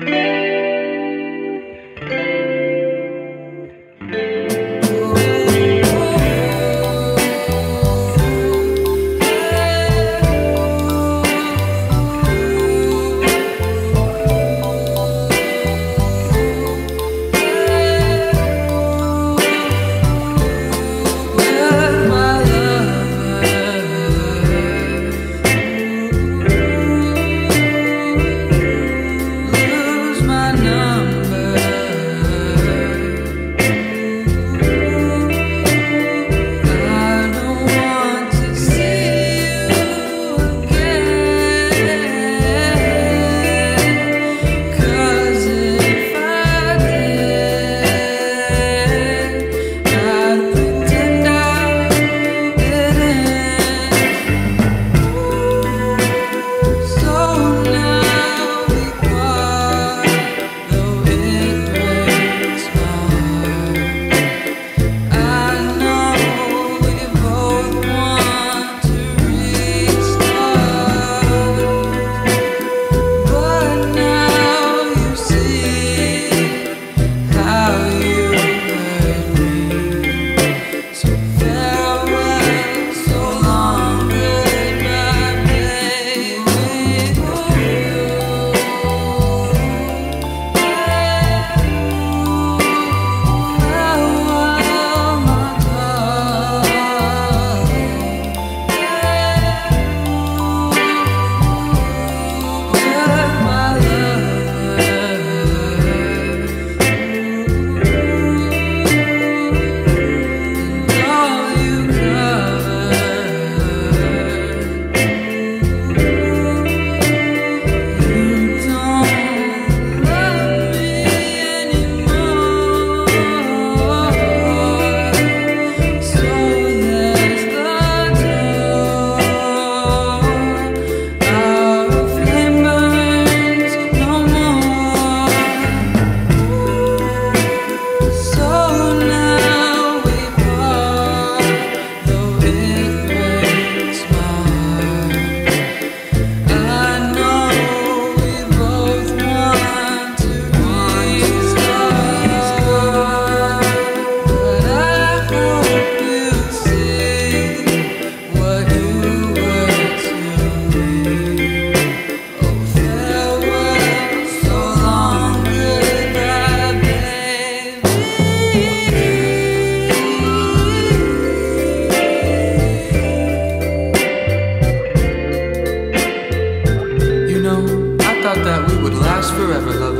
thought that forever, lover.